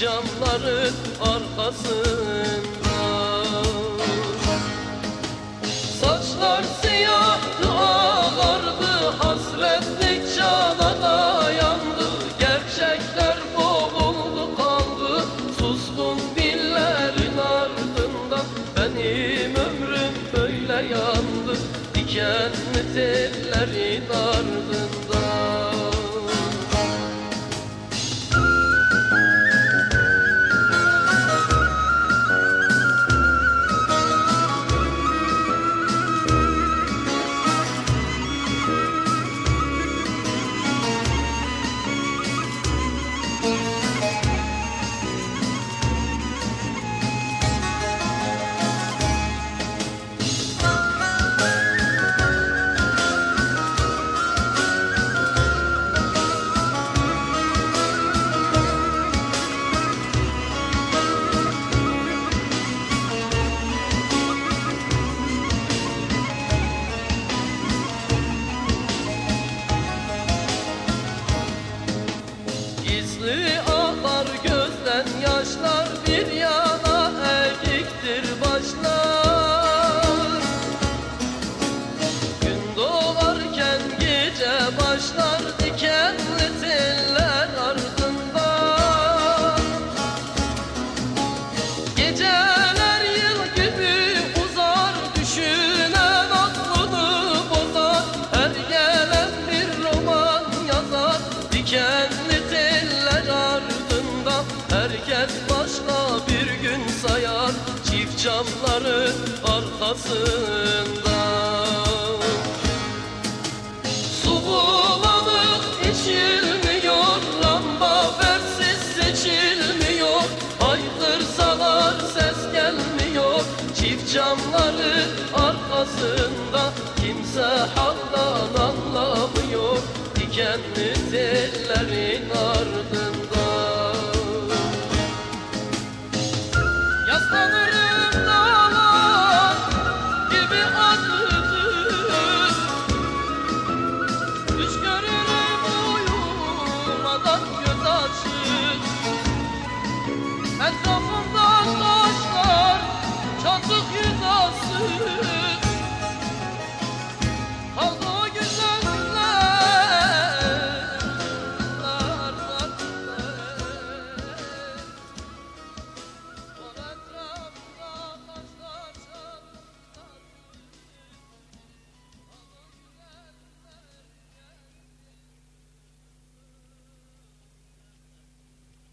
camların arkasında. Saçlar siyahtı ağardı Hasretlik canana yandı. Gerçekler boğuldu kaldı. Suskun dillerin ardından Benim ömrüm böyle yandı. Dikenli tellerin ardından Herkes başka bir gün sayar çift camların arkasında. Su bulanık içilmiyor Lamba versiz seçilmiyor. Haykırsalar ses gelmiyor Çift camların arkasında. Kimse haldan